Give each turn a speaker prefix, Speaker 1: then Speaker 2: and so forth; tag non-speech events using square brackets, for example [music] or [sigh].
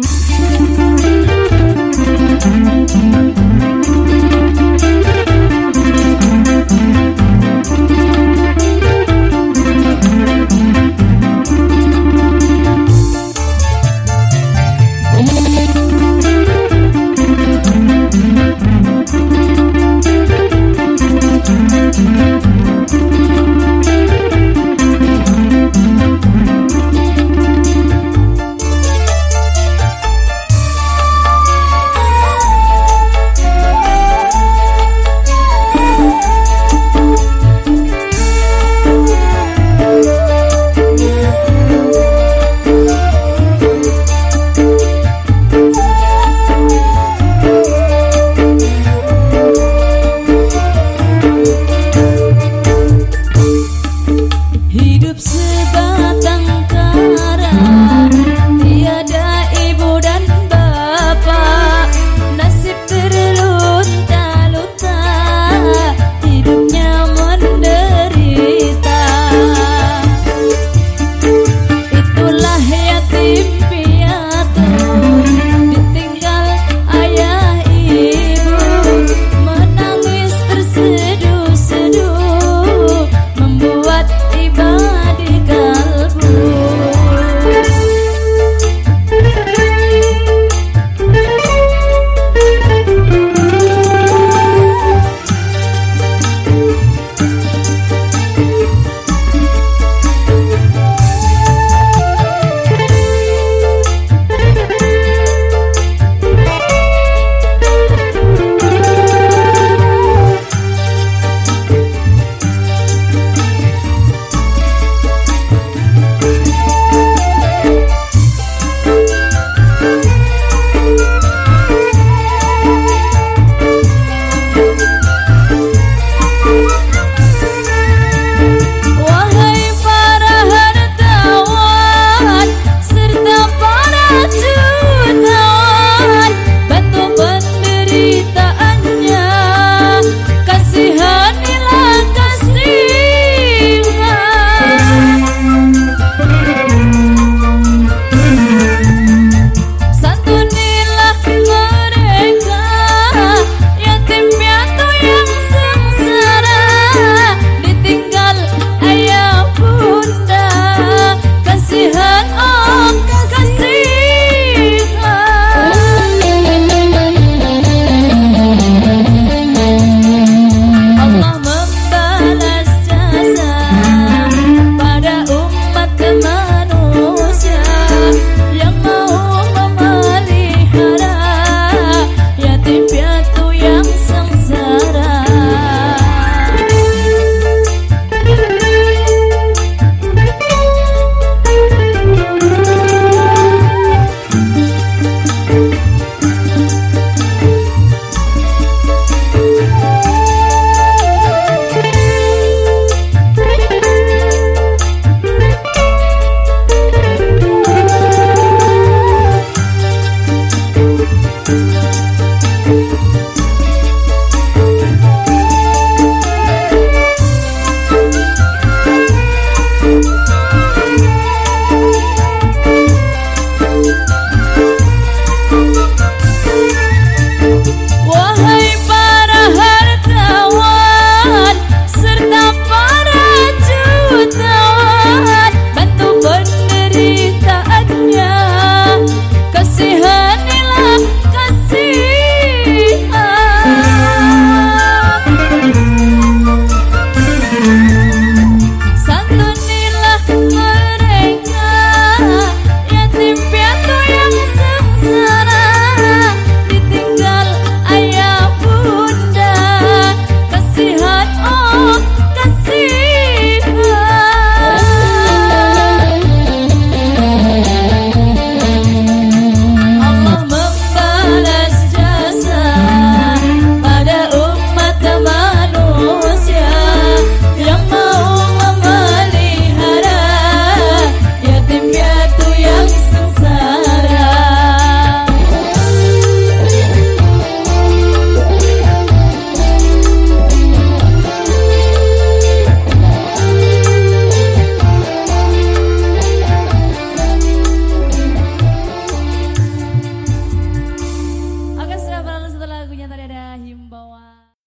Speaker 1: Mm-hmm. [laughs] canta